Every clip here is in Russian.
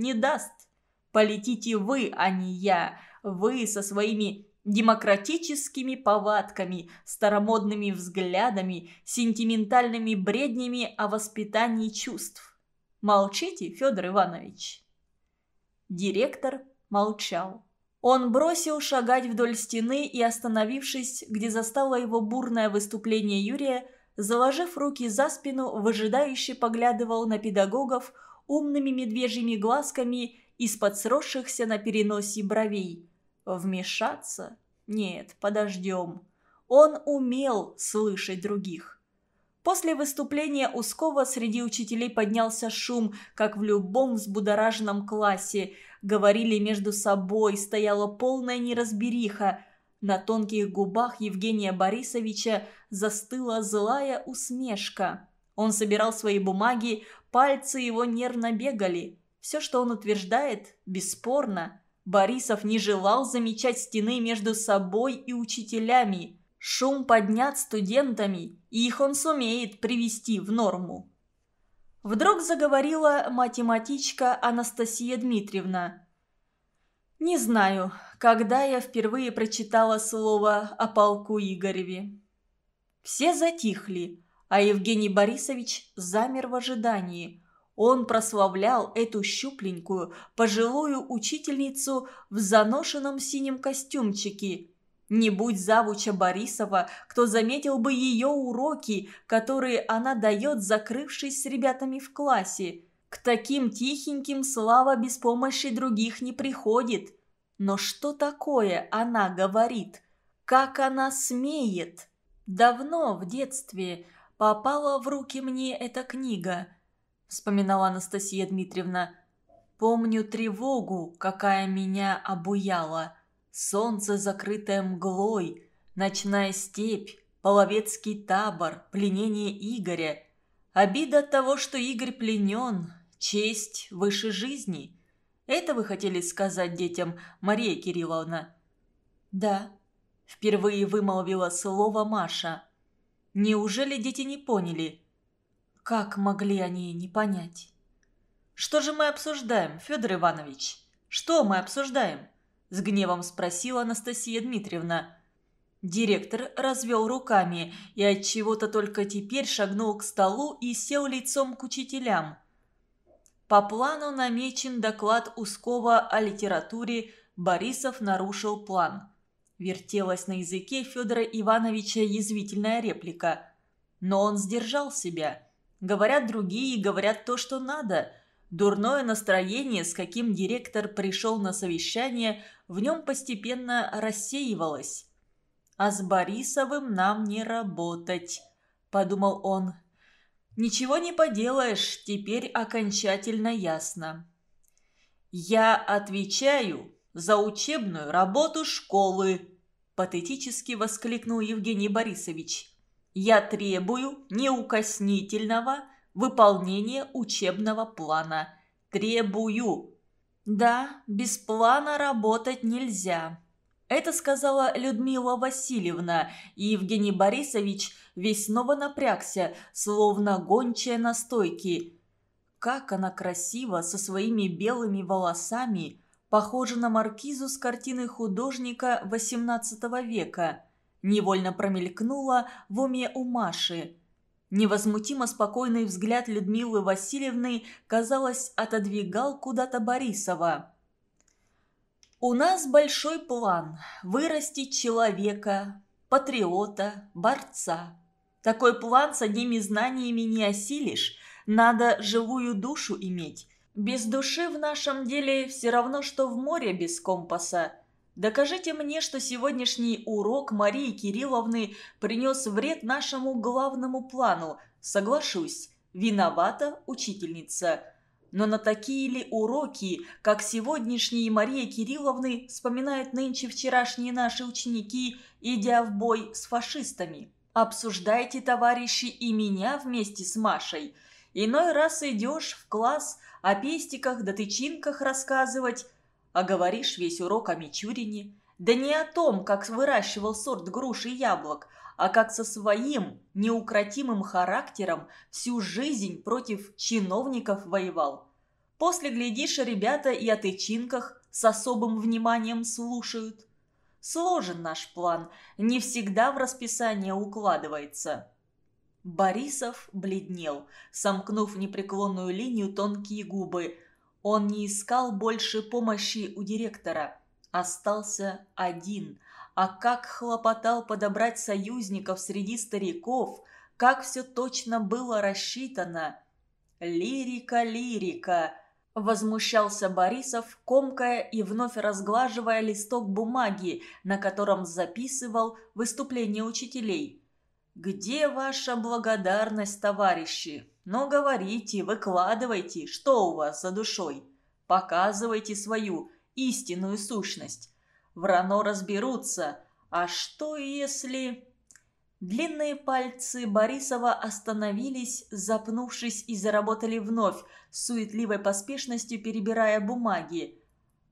Не даст. Полетите вы, а не я. Вы со своими демократическими повадками, старомодными взглядами, сентиментальными бреднями о воспитании чувств. Молчите, Федор Иванович. Директор молчал. Он бросил шагать вдоль стены и, остановившись, где застало его бурное выступление Юрия, заложив руки за спину, выжидающе поглядывал на педагогов умными медвежьими глазками из-под сросшихся на переносе бровей. Вмешаться? Нет, подождем. Он умел слышать других. После выступления Ускова среди учителей поднялся шум, как в любом взбудораженном классе. Говорили между собой, стояла полная неразбериха. На тонких губах Евгения Борисовича застыла злая усмешка. Он собирал свои бумаги, пальцы его нервно бегали. Все, что он утверждает, бесспорно. Борисов не желал замечать стены между собой и учителями. Шум поднят студентами, и их он сумеет привести в норму. Вдруг заговорила математичка Анастасия Дмитриевна. «Не знаю, когда я впервые прочитала слово о полку Игореве». Все затихли, а Евгений Борисович замер в ожидании. Он прославлял эту щупленькую, пожилую учительницу в заношенном синем костюмчике – не будь завуча Борисова, кто заметил бы ее уроки, которые она дает, закрывшись с ребятами в классе. К таким тихеньким Слава без помощи других не приходит. Но что такое она говорит? Как она смеет? Давно, в детстве, попала в руки мне эта книга, вспоминала Анастасия Дмитриевна. Помню тревогу, какая меня обуяла – Солнце, закрытое мглой, ночная степь, половецкий табор, пленение Игоря. Обида от того, что Игорь пленен, честь выше жизни. Это вы хотели сказать детям, Мария Кирилловна? Да, впервые вымолвила слово Маша. Неужели дети не поняли? Как могли они не понять? Что же мы обсуждаем, Федор Иванович? Что мы обсуждаем? С гневом спросила Анастасия Дмитриевна. Директор развел руками и от чего то только теперь шагнул к столу и сел лицом к учителям. По плану намечен доклад Ускова о литературе, Борисов нарушил план. Вертелась на языке Федора Ивановича язвительная реплика. Но он сдержал себя. Говорят другие, говорят то, что надо – Дурное настроение, с каким директор пришел на совещание, в нем постепенно рассеивалось. «А с Борисовым нам не работать», – подумал он. «Ничего не поделаешь, теперь окончательно ясно». «Я отвечаю за учебную работу школы», – патетически воскликнул Евгений Борисович. «Я требую неукоснительного выполнение учебного плана. Требую. Да, без плана работать нельзя. Это сказала Людмила Васильевна, и Евгений Борисович весь снова напрягся, словно гончая на стойке. Как она красива со своими белыми волосами, похожа на маркизу с картины художника XVIII века. Невольно промелькнула в уме у Маши – Невозмутимо спокойный взгляд Людмилы Васильевны, казалось, отодвигал куда-то Борисова. «У нас большой план – вырастить человека, патриота, борца. Такой план с одними знаниями не осилишь, надо живую душу иметь. Без души в нашем деле все равно, что в море без компаса. Докажите мне, что сегодняшний урок Марии Кирилловны принес вред нашему главному плану. Соглашусь, виновата учительница. Но на такие ли уроки, как сегодняшние Мария Кирилловны, вспоминают нынче вчерашние наши ученики, идя в бой с фашистами? Обсуждайте, товарищи, и меня вместе с Машей. Иной раз идешь в класс о пестиках да тычинках рассказывать, а говоришь весь урок о Мичурине. Да не о том, как выращивал сорт груш и яблок, а как со своим неукротимым характером всю жизнь против чиновников воевал. После, глядишь, ребята и о тычинках с особым вниманием слушают. Сложен наш план, не всегда в расписание укладывается. Борисов бледнел, сомкнув непреклонную линию тонкие губы. Он не искал больше помощи у директора. Остался один. А как хлопотал подобрать союзников среди стариков, как все точно было рассчитано. Лирика, лирика. Возмущался Борисов, комкая и вновь разглаживая листок бумаги, на котором записывал выступления учителей. «Где ваша благодарность, товарищи? Ну, говорите, выкладывайте, что у вас за душой. Показывайте свою истинную сущность. Врано разберутся. А что если...» Длинные пальцы Борисова остановились, запнувшись и заработали вновь, с суетливой поспешностью перебирая бумаги.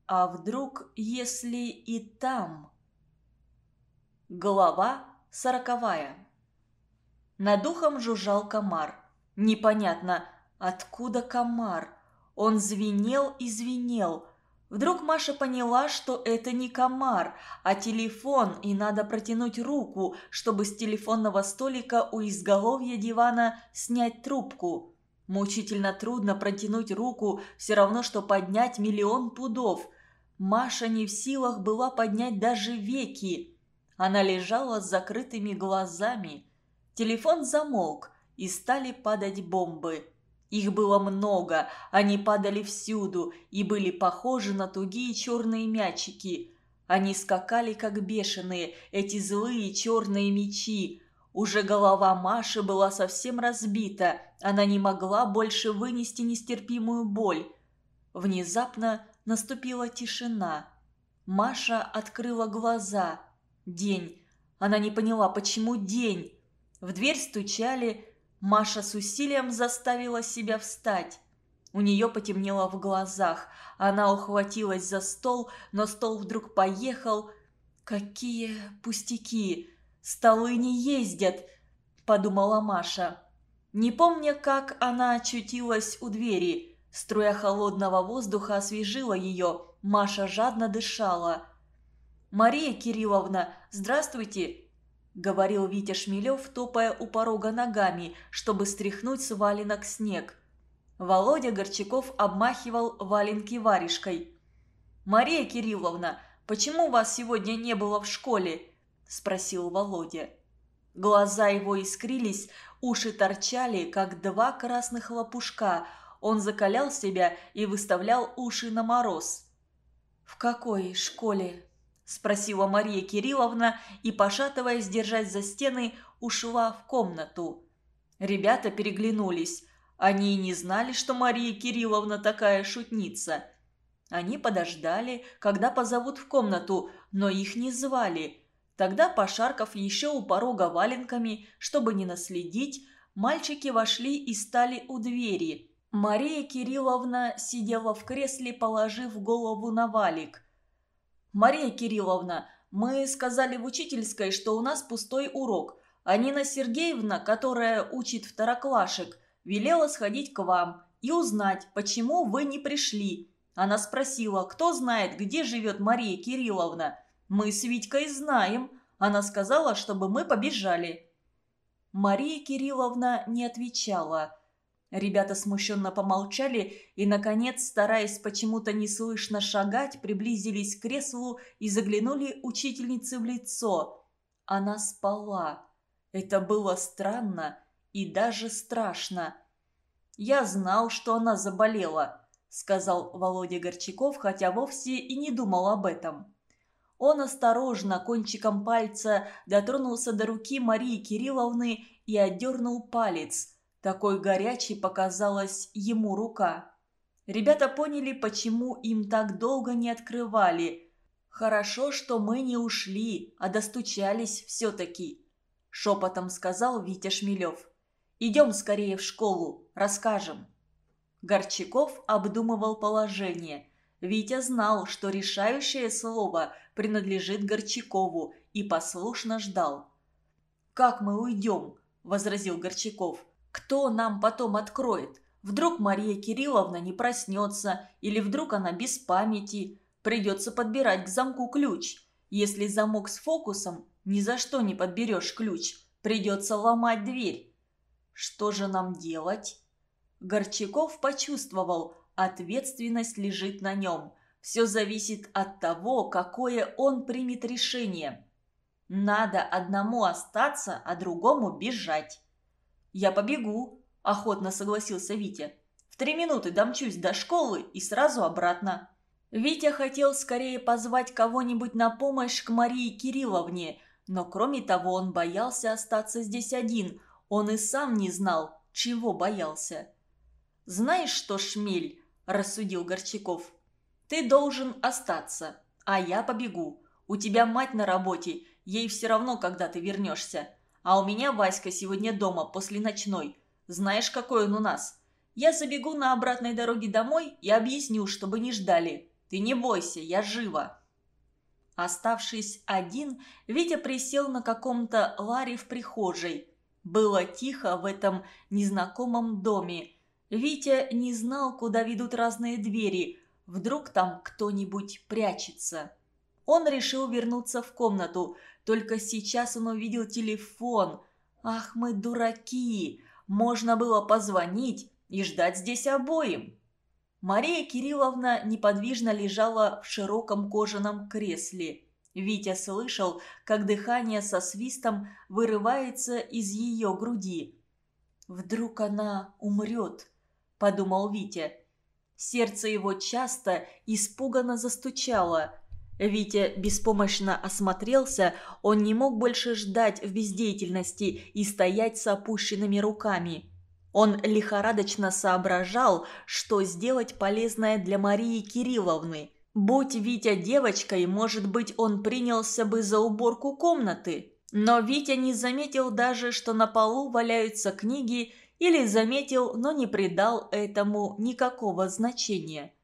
А вдруг, если и там... Глава сороковая. Над духом жужжал комар. Непонятно, откуда комар. Он звенел и звенел, Вдруг Маша поняла, что это не комар, а телефон, и надо протянуть руку, чтобы с телефонного столика у изголовья дивана снять трубку. Мучительно трудно протянуть руку, все равно, что поднять миллион пудов. Маша не в силах была поднять даже веки. Она лежала с закрытыми глазами. Телефон замолк, и стали падать бомбы. Их было много, они падали всюду и были похожи на тугие черные мячики. Они скакали, как бешеные, эти злые черные мечи. Уже голова Маши была совсем разбита, она не могла больше вынести нестерпимую боль. Внезапно наступила тишина. Маша открыла глаза. День. Она не поняла, почему день. В дверь стучали, Маша с усилием заставила себя встать. У нее потемнело в глазах. Она ухватилась за стол, но стол вдруг поехал. «Какие пустяки! Столы не ездят!» – подумала Маша. Не помня, как она очутилась у двери. Струя холодного воздуха освежила ее. Маша жадно дышала. «Мария Кирилловна, здравствуйте! — говорил Витя Шмелев, топая у порога ногами, чтобы стряхнуть с валенок снег. Володя Горчаков обмахивал валенки варежкой. «Мария Кирилловна, почему вас сегодня не было в школе?» – спросил Володя. Глаза его искрились, уши торчали, как два красных лопушка. Он закалял себя и выставлял уши на мороз. «В какой школе?» – спросила Мария Кирилловна и, пошатываясь, держась за стены, ушла в комнату. Ребята переглянулись. Они и не знали, что Мария Кирилловна такая шутница. Они подождали, когда позовут в комнату, но их не звали. Тогда, пошаркав еще у порога валенками, чтобы не наследить, мальчики вошли и стали у двери. Мария Кирилловна сидела в кресле, положив голову на валик – «Мария Кирилловна, мы сказали в учительской, что у нас пустой урок, а Нина Сергеевна, которая учит второклашек, велела сходить к вам и узнать, почему вы не пришли. Она спросила, кто знает, где живет Мария Кирилловна. Мы с Витькой знаем. Она сказала, чтобы мы побежали». Мария Кирилловна не отвечала. Ребята смущенно помолчали и, наконец, стараясь почему-то неслышно шагать, приблизились к креслу и заглянули учительнице в лицо. Она спала. Это было странно и даже страшно. «Я знал, что она заболела», — сказал Володя Горчаков, хотя вовсе и не думал об этом. Он осторожно, кончиком пальца, дотронулся до руки Марии Кирилловны и отдернул палец — такой горячей показалась ему рука. Ребята поняли, почему им так долго не открывали. «Хорошо, что мы не ушли, а достучались все-таки», – шепотом сказал Витя Шмелев. «Идем скорее в школу, расскажем». Горчаков обдумывал положение. Витя знал, что решающее слово принадлежит Горчакову и послушно ждал. «Как мы уйдем?» – возразил Горчаков. Кто нам потом откроет? Вдруг Мария Кирилловна не проснется, или вдруг она без памяти. Придется подбирать к замку ключ. Если замок с фокусом, ни за что не подберешь ключ. Придется ломать дверь. Что же нам делать? Горчаков почувствовал, ответственность лежит на нем. Все зависит от того, какое он примет решение. Надо одному остаться, а другому бежать. «Я побегу», – охотно согласился Витя. «В три минуты домчусь до школы и сразу обратно». Витя хотел скорее позвать кого-нибудь на помощь к Марии Кирилловне, но кроме того он боялся остаться здесь один. Он и сам не знал, чего боялся. «Знаешь что, Шмель?» – рассудил Горчаков. «Ты должен остаться, а я побегу. У тебя мать на работе, ей все равно, когда ты вернешься. А у меня Васька сегодня дома после ночной. Знаешь, какой он у нас? Я забегу на обратной дороге домой и объясню, чтобы не ждали. Ты не бойся, я жива». Оставшись один, Витя присел на каком-то ларе в прихожей. Было тихо в этом незнакомом доме. Витя не знал, куда ведут разные двери. Вдруг там кто-нибудь прячется. Он решил вернуться в комнату. Только сейчас он увидел телефон. Ах, мы дураки! Можно было позвонить и ждать здесь обоим. Мария Кирилловна неподвижно лежала в широком кожаном кресле. Витя слышал, как дыхание со свистом вырывается из ее груди. «Вдруг она умрет», – подумал Витя. Сердце его часто испуганно застучало. Витя беспомощно осмотрелся, он не мог больше ждать в бездеятельности и стоять с опущенными руками. Он лихорадочно соображал, что сделать полезное для Марии Кирилловны. Будь Витя девочкой, может быть, он принялся бы за уборку комнаты. Но Витя не заметил даже, что на полу валяются книги, или заметил, но не придал этому никакого значения.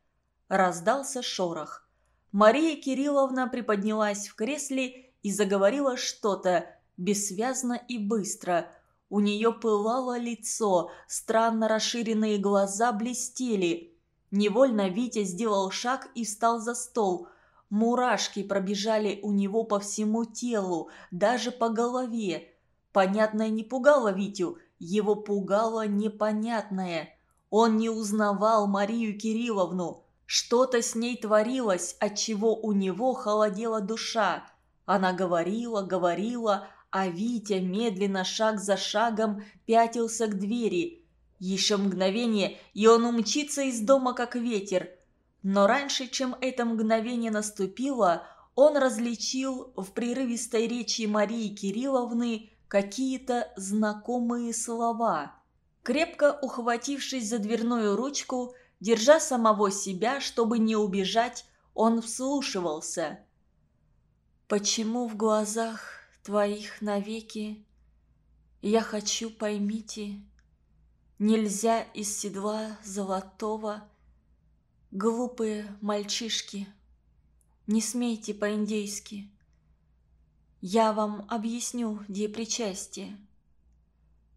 Раздался шорох. Мария Кирилловна приподнялась в кресле и заговорила что-то, бессвязно и быстро – у нее пылало лицо, странно расширенные глаза блестели. Невольно Витя сделал шаг и встал за стол. Мурашки пробежали у него по всему телу, даже по голове. Понятное не пугало Витю, его пугало непонятное. Он не узнавал Марию Кирилловну. Что-то с ней творилось, от чего у него холодела душа. Она говорила, говорила, а Витя медленно, шаг за шагом, пятился к двери. Еще мгновение, и он умчится из дома, как ветер. Но раньше, чем это мгновение наступило, он различил в прерывистой речи Марии Кирилловны какие-то знакомые слова. Крепко ухватившись за дверную ручку, держа самого себя, чтобы не убежать, он вслушивался. «Почему в глазах твоих навеки. Я хочу, поймите, нельзя из седла золотого. Глупые мальчишки, не смейте по-индейски. Я вам объясню, где причастие.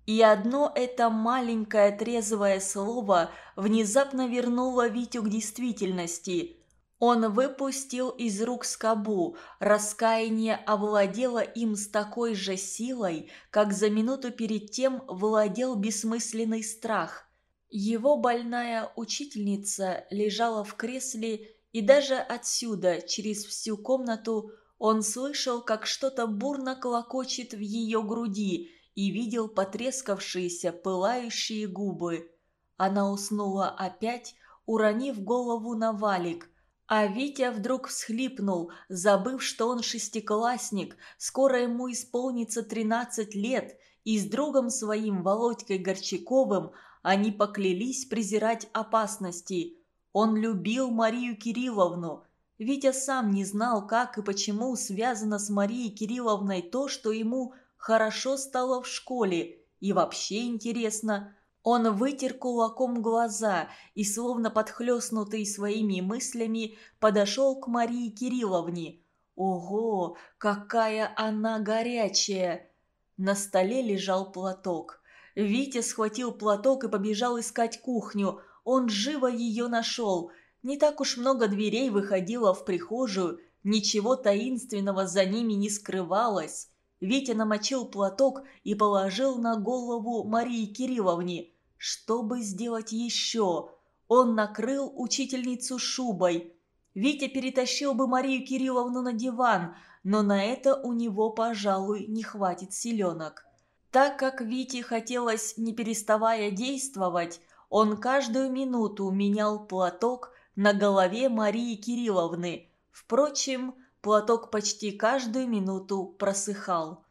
И одно это маленькое трезвое слово внезапно вернуло Витю к действительности – он выпустил из рук скобу, раскаяние овладело им с такой же силой, как за минуту перед тем владел бессмысленный страх. Его больная учительница лежала в кресле, и даже отсюда, через всю комнату, он слышал, как что-то бурно клокочет в ее груди и видел потрескавшиеся, пылающие губы. Она уснула опять, уронив голову на валик – а Витя вдруг всхлипнул, забыв, что он шестиклассник, скоро ему исполнится тринадцать лет, и с другом своим Володькой Горчаковым они поклялись презирать опасности. Он любил Марию Кирилловну. Витя сам не знал, как и почему связано с Марией Кирилловной то, что ему хорошо стало в школе, и вообще интересно – он вытер кулаком глаза и, словно подхлестнутый своими мыслями, подошел к Марии Кирилловне. Ого, какая она горячая! На столе лежал платок. Витя схватил платок и побежал искать кухню. Он живо ее нашел. Не так уж много дверей выходило в прихожую, ничего таинственного за ними не скрывалось. Витя намочил платок и положил на голову Марии Кирилловне. Чтобы сделать еще? Он накрыл учительницу шубой. Витя перетащил бы Марию Кирилловну на диван, но на это у него, пожалуй, не хватит силенок. Так как Вите хотелось, не переставая действовать, он каждую минуту менял платок на голове Марии Кирилловны. Впрочем, платок почти каждую минуту просыхал.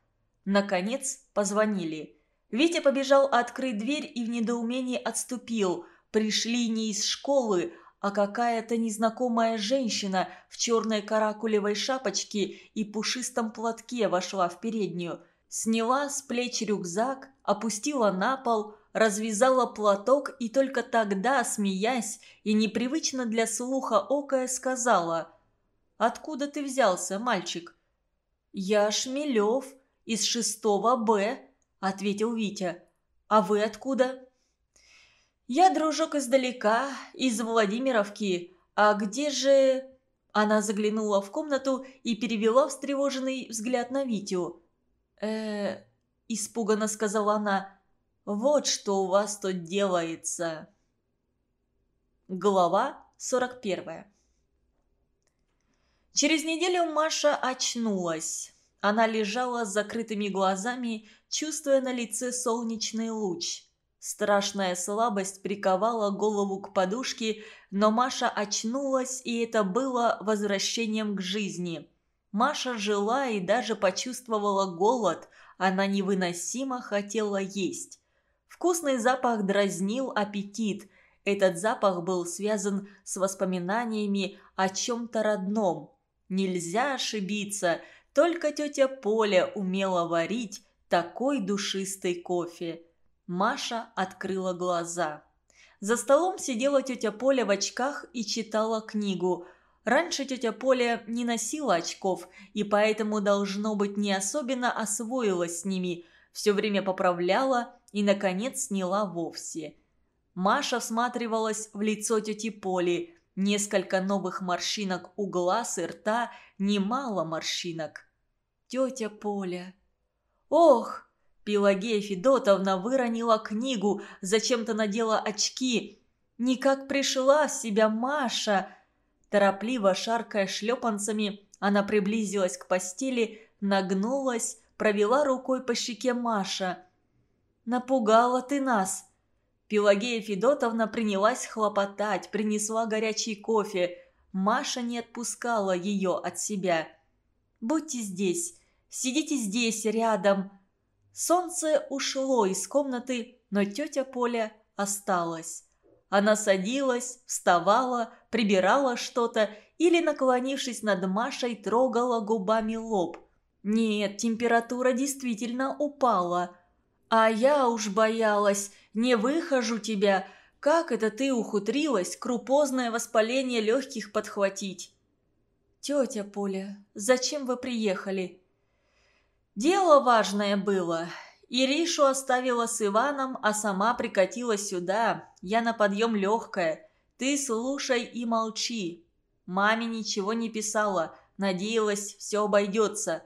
Наконец позвонили. Витя побежал открыть дверь и в недоумении отступил. Пришли не из школы, а какая-то незнакомая женщина в черной каракулевой шапочке и пушистом платке вошла в переднюю – Сняла с плеч рюкзак, опустила на пол, развязала платок и только тогда, смеясь и непривычно для слуха окая, сказала «Откуда ты взялся, мальчик?» «Я Шмелев, из шестого Б», — ответил Витя. «А вы откуда?» «Я, дружок, издалека, из Владимировки. А где же...» Она заглянула в комнату и перевела встревоженный взгляд на Витю э испуганно сказала она. «Вот что у вас тут делается». Глава 41 Через неделю Маша очнулась. Она лежала с закрытыми глазами, чувствуя на лице солнечный луч. Страшная слабость приковала голову к подушке, но Маша очнулась, и это было возвращением к жизни. Маша жила и даже почувствовала голод, она невыносимо хотела есть. Вкусный запах дразнил аппетит. Этот запах был связан с воспоминаниями о чем-то родном. Нельзя ошибиться, только тетя Поля умела варить такой душистый кофе. Маша открыла глаза. За столом сидела тетя Поля в очках и читала книгу – Раньше тетя Поля не носила очков, и поэтому, должно быть, не особенно освоилась с ними, все время поправляла и, наконец, сняла вовсе. Маша всматривалась в лицо тети Поли. Несколько новых морщинок у глаз и рта, немало морщинок. Тетя Поля. Ох! Пелагея Федотовна выронила книгу, зачем-то надела очки. Никак пришла в себя Маша – Торопливо шаркая шлепанцами, она приблизилась к постели, нагнулась, провела рукой по щеке Маша. «Напугала ты нас!» Пелагея Федотовна принялась хлопотать, принесла горячий кофе. Маша не отпускала ее от себя. «Будьте здесь, сидите здесь, рядом». Солнце ушло из комнаты, но тетя Поля осталась. Она садилась, вставала, прибирала что-то или, наклонившись над Машей, трогала губами лоб. Нет, температура действительно упала. А я уж боялась, не выхожу тебя. Как это ты ухутрилась крупозное воспаление легких подхватить? Тетя Поля, зачем вы приехали? Дело важное было. Иришу оставила с Иваном, а сама прикатила сюда. Я на подъем легкая. Ты слушай и молчи. Маме ничего не писала, надеялась, все обойдется.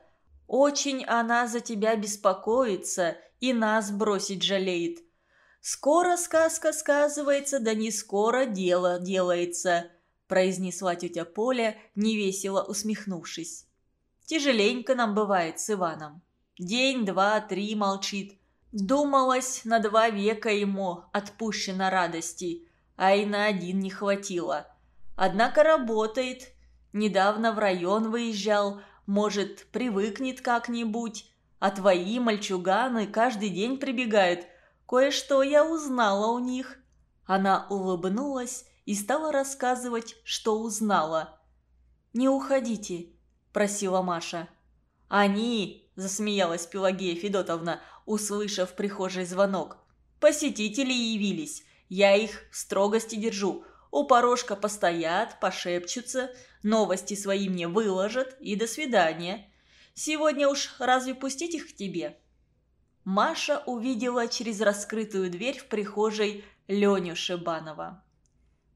Очень она за тебя беспокоится и нас бросить жалеет. Скоро сказка сказывается, да не скоро дело делается, произнесла тетя Поля, невесело усмехнувшись. Тяжеленько нам бывает с Иваном. День, два, три молчит. Думалось, на два века ему отпущено радости, а и на один не хватило. Однако работает. Недавно в район выезжал, может, привыкнет как-нибудь. А твои мальчуганы каждый день прибегают. Кое-что я узнала у них». Она улыбнулась и стала рассказывать, что узнала. «Не уходите», – просила Маша. «Они засмеялась Пелагея Федотовна, услышав в прихожей звонок. «Посетители явились. Я их в строгости держу. У порожка постоят, пошепчутся, новости свои мне выложат и до свидания. Сегодня уж разве пустить их к тебе?» Маша увидела через раскрытую дверь в прихожей Леню Шибанова.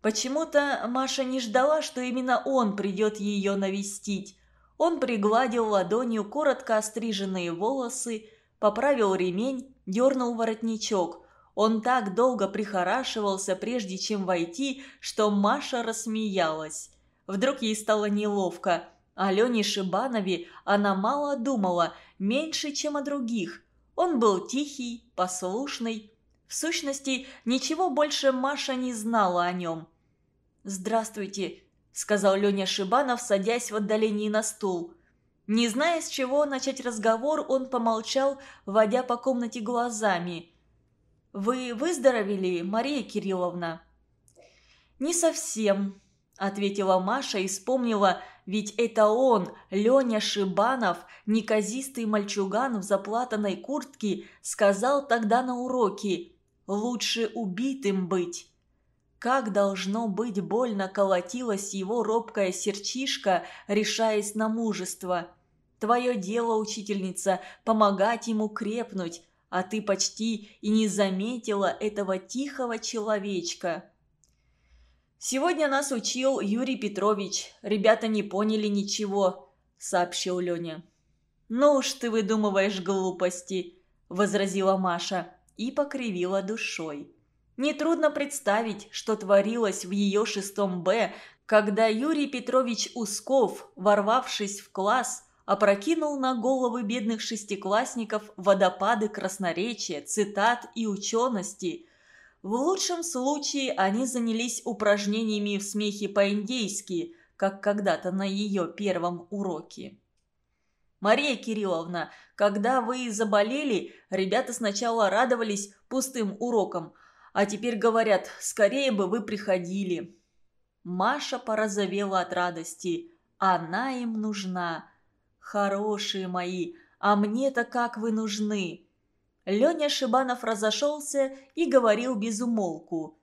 Почему-то Маша не ждала, что именно он придет ее навестить. Он пригладил ладонью коротко остриженные волосы, поправил ремень, дернул воротничок. Он так долго прихорашивался, прежде чем войти, что Маша рассмеялась. Вдруг ей стало неловко. О Лене Шибанове она мало думала, меньше, чем о других. Он был тихий, послушный. В сущности, ничего больше Маша не знала о нем. «Здравствуйте», – сказал Леня Шибанов, садясь в отдалении на стул. Не зная, с чего начать разговор, он помолчал, водя по комнате глазами. «Вы выздоровели, Мария Кирилловна?» «Не совсем», – ответила Маша и вспомнила, ведь это он, Леня Шибанов, неказистый мальчуган в заплатанной куртке, сказал тогда на уроке «Лучше убитым быть». Как должно быть больно колотилась его робкая серчишка, решаясь на мужество. Твое дело, учительница, помогать ему крепнуть, а ты почти и не заметила этого тихого человечка. «Сегодня нас учил Юрий Петрович. Ребята не поняли ничего», — сообщил Леня. «Ну уж ты выдумываешь глупости», — возразила Маша и покривила душой. Нетрудно представить, что творилось в ее шестом Б, когда Юрий Петрович Усков, ворвавшись в класс, опрокинул на головы бедных шестиклассников водопады красноречия, цитат и учености. В лучшем случае они занялись упражнениями в смехе по-индейски, как когда-то на ее первом уроке. «Мария Кирилловна, когда вы заболели, ребята сначала радовались пустым урокам, а теперь говорят, скорее бы вы приходили». Маша порозовела от радости. Она им нужна. Хорошие мои, а мне-то как вы нужны. Леня Шибанов разошелся и говорил без умолку.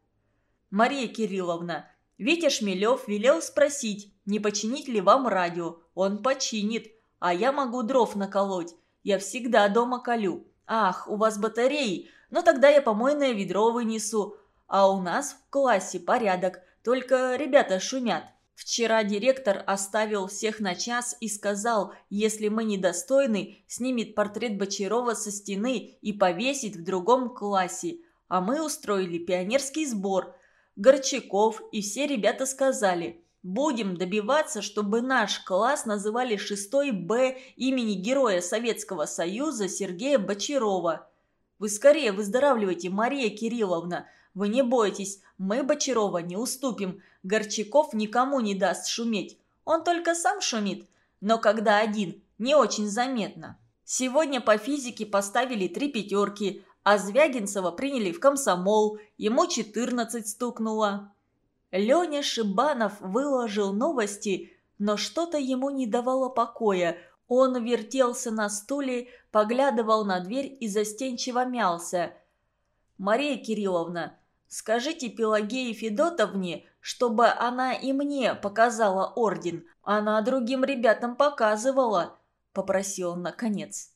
«Мария Кирилловна, Витя Шмелев велел спросить, не починить ли вам радио. Он починит, а я могу дров наколоть. Я всегда дома колю. Ах, у вас батареи, но тогда я помойное ведро вынесу. А у нас в классе порядок, только ребята шумят. Вчера директор оставил всех на час и сказал, если мы недостойны, снимет портрет Бочарова со стены и повесит в другом классе. А мы устроили пионерский сбор. Горчаков и все ребята сказали, будем добиваться, чтобы наш класс называли 6 Б имени Героя Советского Союза Сергея Бочарова. Вы скорее выздоравливайте, Мария Кирилловна. Вы не бойтесь, мы Бочарова не уступим. Горчаков никому не даст шуметь. Он только сам шумит. Но когда один, не очень заметно. Сегодня по физике поставили три пятерки, а Звягинцева приняли в комсомол. Ему 14 стукнуло. Леня Шибанов выложил новости, но что-то ему не давало покоя – он вертелся на стуле, поглядывал на дверь и застенчиво мялся. «Мария Кирилловна, скажите Пелагее Федотовне, чтобы она и мне показала орден. Она другим ребятам показывала», – попросил он наконец.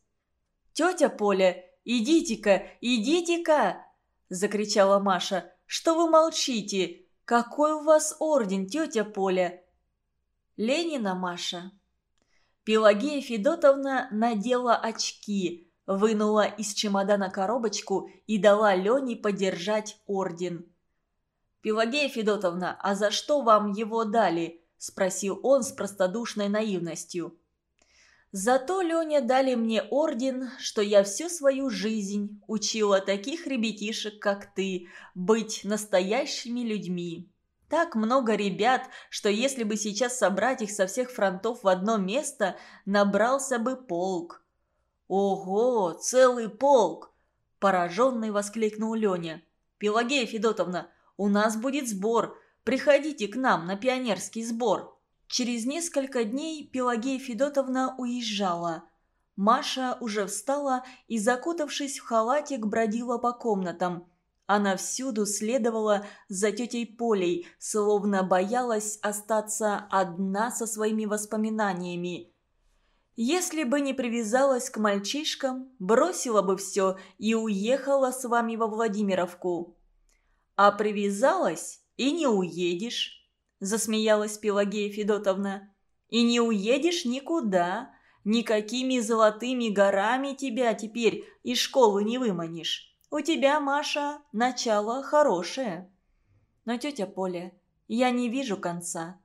«Тетя Поля, идите-ка, идите-ка!» – закричала Маша. «Что вы молчите? Какой у вас орден, тетя Поля?» «Ленина, Маша», Пелагея Федотовна надела очки, вынула из чемодана коробочку и дала Лене подержать орден. «Пелагея Федотовна, а за что вам его дали?» – спросил он с простодушной наивностью. «Зато, Леня, дали мне орден, что я всю свою жизнь учила таких ребятишек, как ты, быть настоящими людьми». Так много ребят, что если бы сейчас собрать их со всех фронтов в одно место, набрался бы полк. «Ого, целый полк!» – пораженный воскликнул Леня. «Пелагея Федотовна, у нас будет сбор. Приходите к нам на пионерский сбор». Через несколько дней Пелагея Федотовна уезжала. Маша уже встала и, закутавшись в халатик, бродила по комнатам – она всюду следовала за тетей Полей, словно боялась остаться одна со своими воспоминаниями. Если бы не привязалась к мальчишкам, бросила бы все и уехала с вами во Владимировку. А привязалась и не уедешь, засмеялась Пелагея Федотовна. И не уедешь никуда, никакими золотыми горами тебя теперь из школы не выманишь. У тебя, Маша, начало хорошее. Но, тетя Поля, я не вижу конца.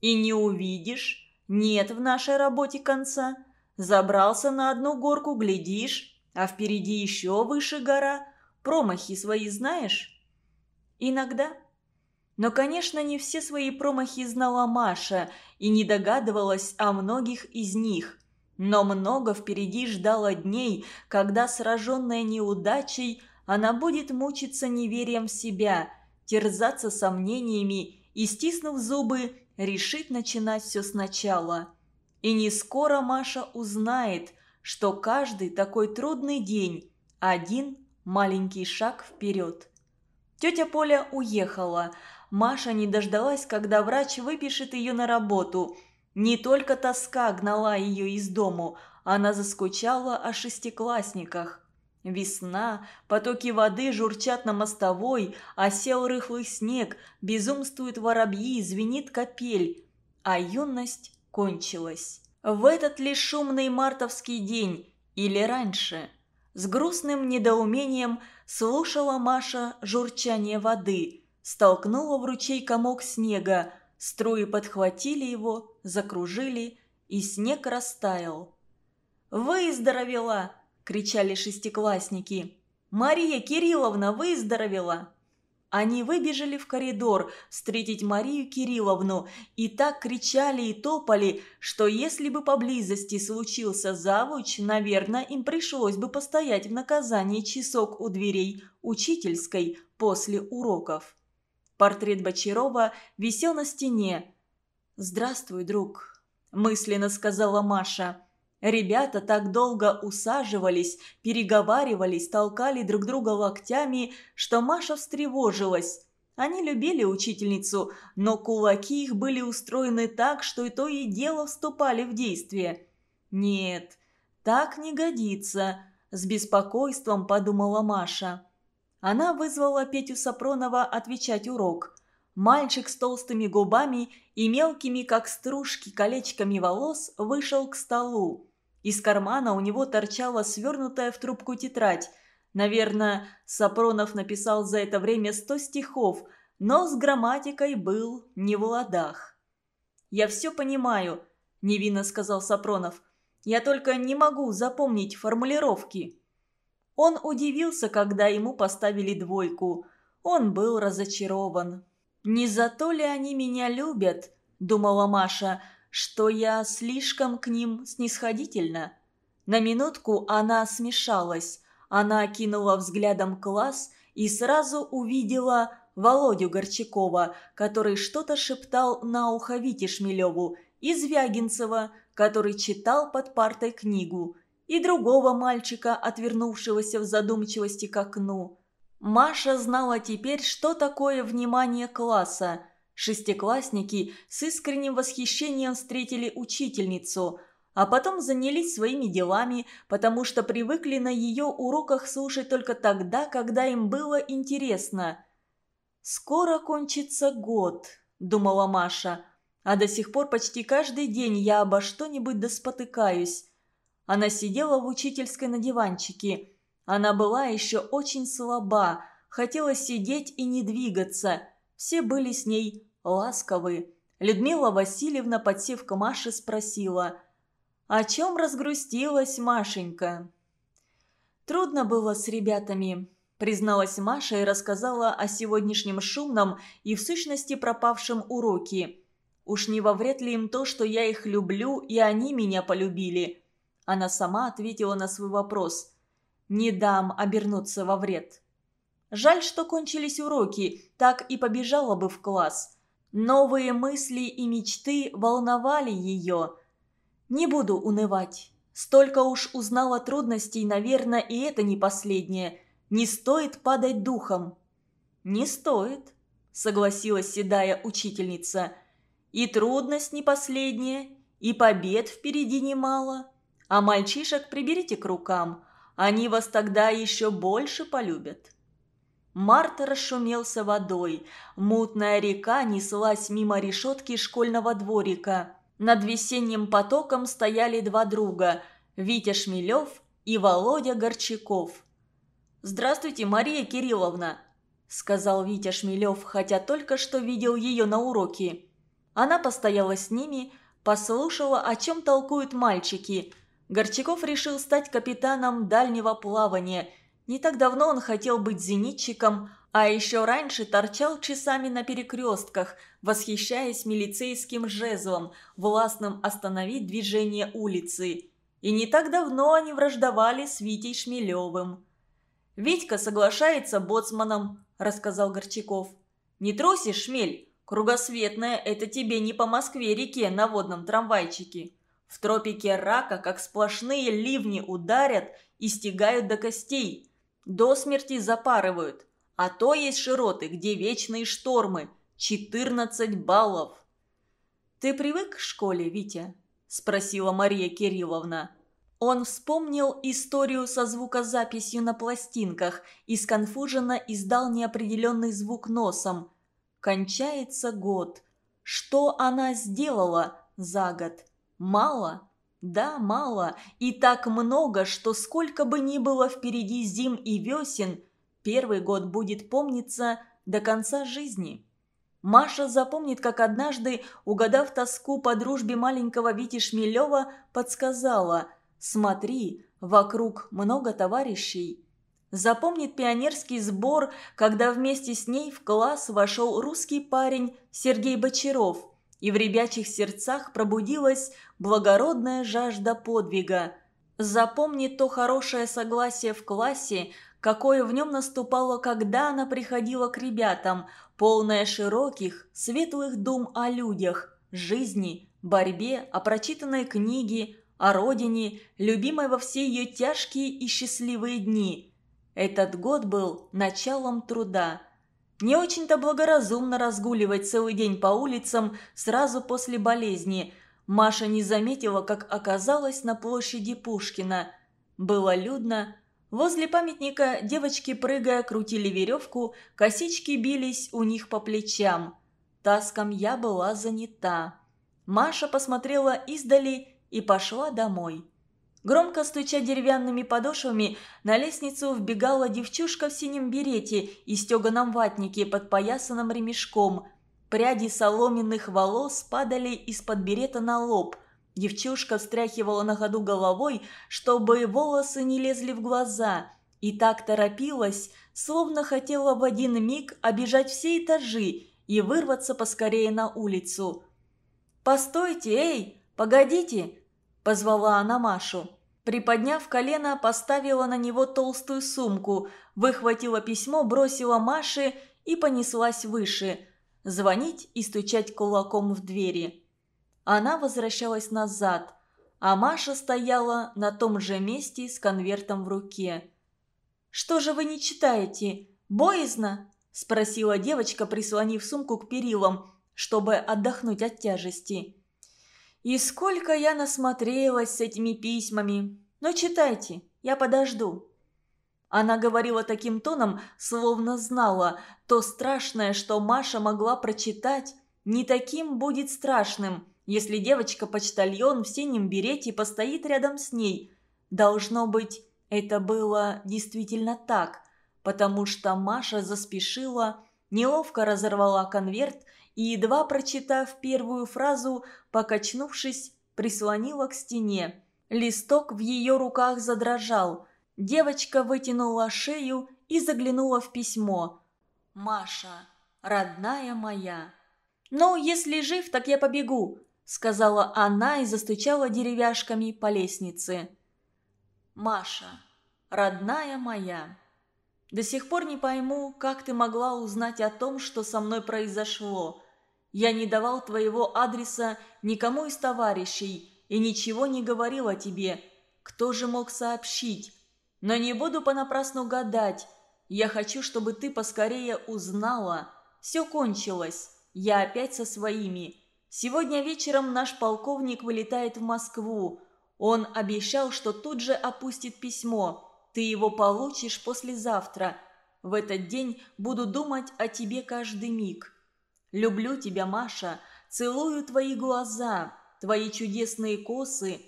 И не увидишь, нет в нашей работе конца. Забрался на одну горку, глядишь, а впереди еще выше гора. Промахи свои знаешь? Иногда. Но, конечно, не все свои промахи знала Маша и не догадывалась о многих из них. Но много впереди ждало дней, когда, сраженная неудачей, она будет мучиться неверием в себя, терзаться сомнениями и, стиснув зубы, решит начинать все сначала. И не скоро Маша узнает, что каждый такой трудный день – один маленький шаг вперед. Тетя Поля уехала. Маша не дождалась, когда врач выпишет ее на работу. Не только тоска гнала ее из дому, она заскучала о шестиклассниках. Весна, потоки воды журчат на мостовой, осел рыхлый снег, безумствуют воробьи, звенит капель. А юность кончилась. В этот ли шумный мартовский день или раньше? С грустным недоумением слушала Маша журчание воды, столкнула в ручей комок снега, струи подхватили его, закружили, и снег растаял. «Выздоровела!» – кричали шестиклассники. «Мария Кирилловна выздоровела!» Они выбежали в коридор встретить Марию Кирилловну и так кричали и топали, что если бы поблизости случился завуч, наверное, им пришлось бы постоять в наказании часок у дверей учительской после уроков. Портрет Бочарова висел на стене. «Здравствуй, друг», – мысленно сказала Маша. Ребята так долго усаживались, переговаривались, толкали друг друга локтями, что Маша встревожилась. Они любили учительницу, но кулаки их были устроены так, что и то и дело вступали в действие. «Нет, так не годится», – с беспокойством подумала Маша. Она вызвала Петю Сапронова отвечать урок. Мальчик с толстыми губами и мелкими, как стружки, колечками волос вышел к столу. Из кармана у него торчала свернутая в трубку тетрадь. Наверное, Сапронов написал за это время сто стихов, но с грамматикой был не в ладах. «Я все понимаю», – невинно сказал Сапронов. «Я только не могу запомнить формулировки». Он удивился, когда ему поставили двойку. Он был разочарован. «Не за то ли они меня любят?» – думала Маша – что я слишком к ним снисходительна. На минутку она смешалась. Она кинула взглядом класс и сразу увидела Володю Горчакова, который что-то шептал на ухо Вите Шмелеву, и Звягинцева, который читал под партой книгу, и другого мальчика, отвернувшегося в задумчивости к окну. Маша знала теперь, что такое внимание класса – Шестиклассники с искренним восхищением встретили учительницу, а потом занялись своими делами, потому что привыкли на ее уроках слушать только тогда, когда им было интересно. «Скоро кончится год», – думала Маша, – «а до сих пор почти каждый день я обо что-нибудь доспотыкаюсь». Она сидела в учительской на диванчике. Она была еще очень слаба, хотела сидеть и не двигаться – все были с ней ласковы. Людмила Васильевна, подсев к Маше, спросила, «О чем разгрустилась Машенька?» «Трудно было с ребятами», – призналась Маша и рассказала о сегодняшнем шумном и в сущности пропавшем уроке. «Уж не во вред ли им то, что я их люблю, и они меня полюбили?» Она сама ответила на свой вопрос. «Не дам обернуться во вред». Жаль, что кончились уроки, так и побежала бы в класс. Новые мысли и мечты волновали ее. Не буду унывать. Столько уж узнала трудностей, наверное, и это не последнее. Не стоит падать духом. Не стоит, согласилась седая учительница. И трудность не последняя, И побед впереди немало. А мальчишек приберите к рукам, они вас тогда еще больше полюбят». Март расшумелся водой. Мутная река неслась мимо решетки школьного дворика. Над весенним потоком стояли два друга – Витя Шмелев и Володя Горчаков. «Здравствуйте, Мария Кирилловна», – сказал Витя Шмелев, хотя только что видел ее на уроке. Она постояла с ними, послушала, о чем толкуют мальчики. Горчаков решил стать капитаном дальнего плавания – не так давно он хотел быть зенитчиком, а еще раньше торчал часами на перекрестках, восхищаясь милицейским жезлом, властным остановить движение улицы. И не так давно они враждовали с Витей Шмелевым. «Витька соглашается боцманом», – рассказал Горчаков. «Не трусишь, Шмель? Кругосветная – это тебе не по Москве-реке на водном трамвайчике. В тропике рака, как сплошные ливни ударят и стегают до костей». До смерти запарывают. А то есть широты, где вечные штормы. 14 баллов. «Ты привык к школе, Витя?» – спросила Мария Кирилловна. Он вспомнил историю со звукозаписью на пластинках и сконфуженно издал неопределенный звук носом. Кончается год. Что она сделала за год? Мало? Да, мало, и так много, что сколько бы ни было впереди зим и весен, первый год будет помниться до конца жизни. Маша запомнит, как однажды, угадав тоску по дружбе маленького Вити Шмелева, подсказала «Смотри, вокруг много товарищей». Запомнит пионерский сбор, когда вместе с ней в класс вошел русский парень Сергей Бочаров – и в ребячих сердцах пробудилась благородная жажда подвига. Запомни то хорошее согласие в классе, какое в нем наступало, когда она приходила к ребятам, полное широких, светлых дум о людях, жизни, борьбе, о прочитанной книге, о родине, любимой во все ее тяжкие и счастливые дни. Этот год был началом труда – не очень-то благоразумно разгуливать целый день по улицам сразу после болезни. Маша не заметила, как оказалась на площади Пушкина. Было людно. Возле памятника девочки, прыгая, крутили веревку, косички бились у них по плечам. Та скамья была занята. Маша посмотрела издали и пошла домой. Громко стуча деревянными подошвами, на лестницу вбегала девчушка в синем берете и стеганом ватнике под поясанным ремешком. Пряди соломенных волос падали из-под берета на лоб. Девчушка встряхивала на ходу головой, чтобы волосы не лезли в глаза, и так торопилась, словно хотела в один миг обижать все этажи и вырваться поскорее на улицу. «Постойте, эй, погодите!» – позвала она Машу. Приподняв колено, поставила на него толстую сумку, выхватила письмо, бросила Маше и понеслась выше. Звонить и стучать кулаком в двери. Она возвращалась назад, а Маша стояла на том же месте с конвертом в руке. «Что же вы не читаете? Боязно?» – спросила девочка, прислонив сумку к перилам, чтобы отдохнуть от тяжести. И сколько я насмотрелась с этими письмами. Но читайте, я подожду». Она говорила таким тоном, словно знала, то страшное, что Маша могла прочитать, не таким будет страшным, если девочка-почтальон в синем берете постоит рядом с ней. Должно быть, это было действительно так, потому что Маша заспешила, неловко разорвала конверт и, едва прочитав первую фразу, покачнувшись, прислонила к стене. Листок в ее руках задрожал. Девочка вытянула шею и заглянула в письмо. «Маша, родная моя». «Ну, если жив, так я побегу», — сказала она и застучала деревяшками по лестнице. «Маша, родная моя». До сих пор не пойму, как ты могла узнать о том, что со мной произошло. Я не давал твоего адреса никому из товарищей и ничего не говорил о тебе. Кто же мог сообщить? Но не буду понапрасну гадать. Я хочу, чтобы ты поскорее узнала. Все кончилось. Я опять со своими. Сегодня вечером наш полковник вылетает в Москву. Он обещал, что тут же опустит письмо. Ты его получишь послезавтра. В этот день буду думать о тебе каждый миг. Люблю тебя, Маша. Целую твои глаза, твои чудесные косы.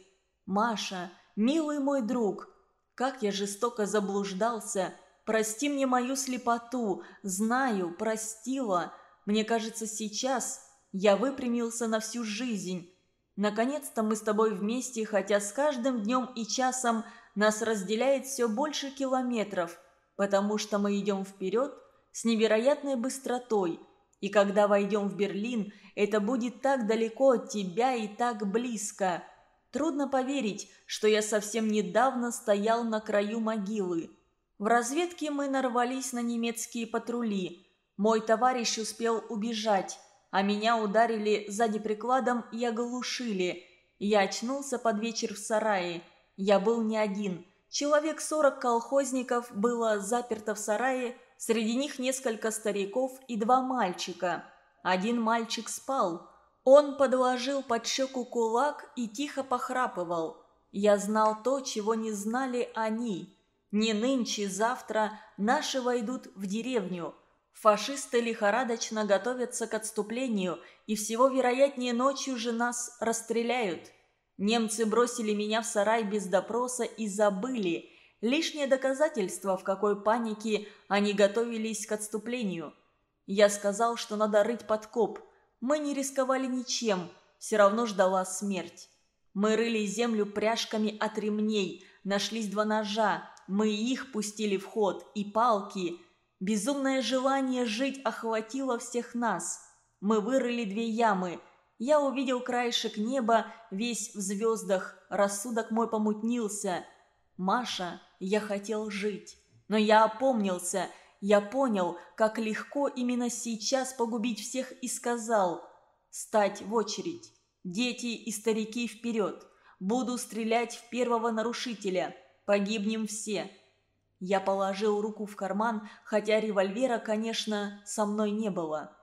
Маша, милый мой друг, как я жестоко заблуждался. Прости мне мою слепоту. Знаю, простила. Мне кажется, сейчас я выпрямился на всю жизнь. Наконец-то мы с тобой вместе, хотя с каждым днем и часом нас разделяет все больше километров, потому что мы идем вперед с невероятной быстротой. И когда войдем в Берлин, это будет так далеко от тебя и так близко. Трудно поверить, что я совсем недавно стоял на краю могилы. В разведке мы нарвались на немецкие патрули. Мой товарищ успел убежать а меня ударили сзади прикладом и оглушили. Я очнулся под вечер в сарае. Я был не один. Человек сорок колхозников было заперто в сарае, среди них несколько стариков и два мальчика. Один мальчик спал. Он подложил под щеку кулак и тихо похрапывал. Я знал то, чего не знали они. Не нынче, завтра наши войдут в деревню – Фашисты лихорадочно готовятся к отступлению, и всего вероятнее ночью же нас расстреляют. Немцы бросили меня в сарай без допроса и забыли. Лишнее доказательство, в какой панике они готовились к отступлению. Я сказал, что надо рыть подкоп. Мы не рисковали ничем, все равно ждала смерть. Мы рыли землю пряжками от ремней, нашлись два ножа, мы их пустили в ход, и палки – Безумное желание жить охватило всех нас. Мы вырыли две ямы. Я увидел краешек неба, весь в звездах. Рассудок мой помутнился. Маша, я хотел жить. Но я опомнился. Я понял, как легко именно сейчас погубить всех и сказал «Стать в очередь. Дети и старики вперед. Буду стрелять в первого нарушителя. Погибнем все». Я положил руку в карман, хотя револьвера, конечно, со мной не было.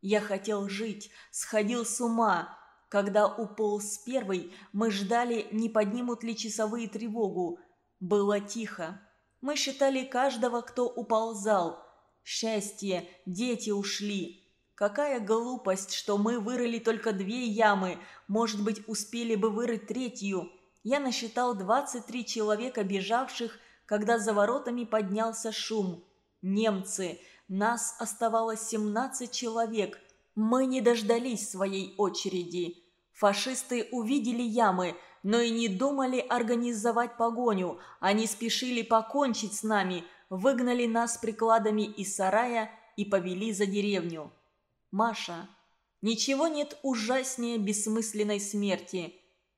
Я хотел жить, сходил с ума. Когда уполз первый, мы ждали, не поднимут ли часовые тревогу. Было тихо. Мы считали каждого, кто уползал. Счастье, дети ушли. Какая глупость, что мы вырыли только две ямы, может быть, успели бы вырыть третью. Я насчитал 23 человека, бежавших, когда за воротами поднялся шум. Немцы. Нас оставалось 17 человек. Мы не дождались своей очереди. Фашисты увидели ямы, но и не думали организовать погоню. Они спешили покончить с нами, выгнали нас прикладами из сарая и повели за деревню. Маша, ничего нет ужаснее бессмысленной смерти.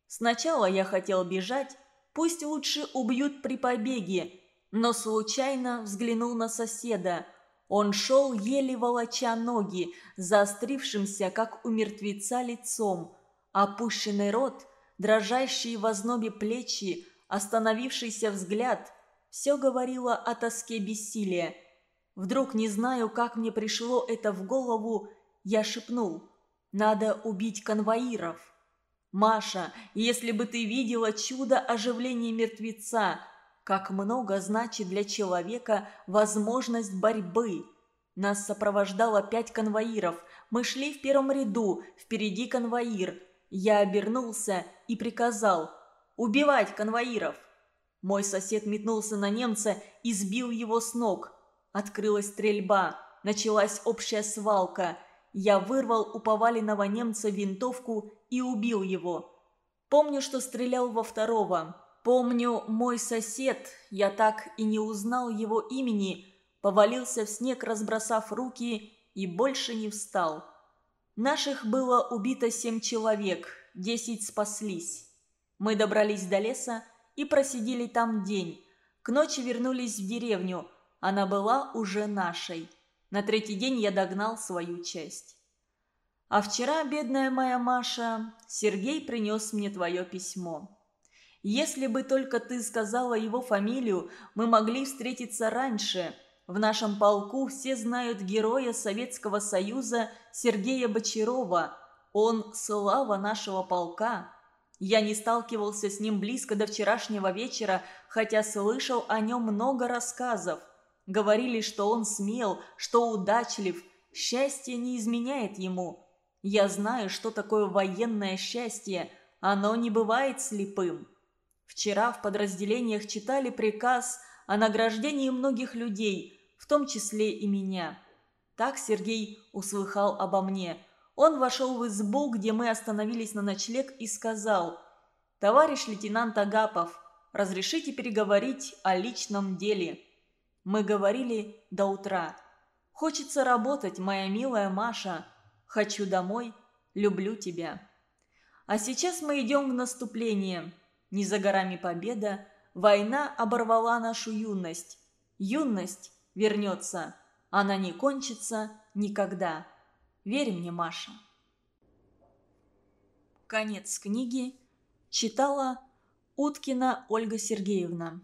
Сначала я хотел бежать, Пусть лучше убьют при побеге. Но случайно взглянул на соседа. Он шел, еле волоча ноги, заострившимся, как у мертвеца, лицом. Опущенный рот, дрожащие в ознобе плечи, остановившийся взгляд – все говорило о тоске бессилия. Вдруг, не знаю, как мне пришло это в голову, я шепнул «Надо убить конвоиров». «Маша, если бы ты видела чудо оживления мертвеца, как много значит для человека возможность борьбы!» Нас сопровождало пять конвоиров. Мы шли в первом ряду, впереди конвоир. Я обернулся и приказал «Убивать конвоиров!» Мой сосед метнулся на немца и сбил его с ног. Открылась стрельба. Началась общая свалка – я вырвал у поваленного немца винтовку и убил его. Помню, что стрелял во второго. Помню, мой сосед, я так и не узнал его имени, повалился в снег, разбросав руки, и больше не встал. Наших было убито семь человек, десять спаслись. Мы добрались до леса и просидели там день. К ночи вернулись в деревню, она была уже нашей. На третий день я догнал свою часть. А вчера, бедная моя Маша, Сергей принес мне твое письмо. Если бы только ты сказала его фамилию, мы могли встретиться раньше. В нашем полку все знают героя Советского Союза Сергея Бочарова. Он слава нашего полка. Я не сталкивался с ним близко до вчерашнего вечера, хотя слышал о нем много рассказов. Говорили, что он смел, что удачлив. Счастье не изменяет ему. Я знаю, что такое военное счастье. Оно не бывает слепым. Вчера в подразделениях читали приказ о награждении многих людей, в том числе и меня. Так Сергей услыхал обо мне – он вошел в избу, где мы остановились на ночлег, и сказал «Товарищ лейтенант Агапов, разрешите переговорить о личном деле». Мы говорили до утра. «Хочется работать, моя милая Маша. Хочу домой. Люблю тебя». А сейчас мы идем в наступление. Не за горами победа. Война оборвала нашу юность. Юность вернется. Она не кончится никогда. Верь мне, Маша. Конец книги. Читала Уткина Ольга Сергеевна.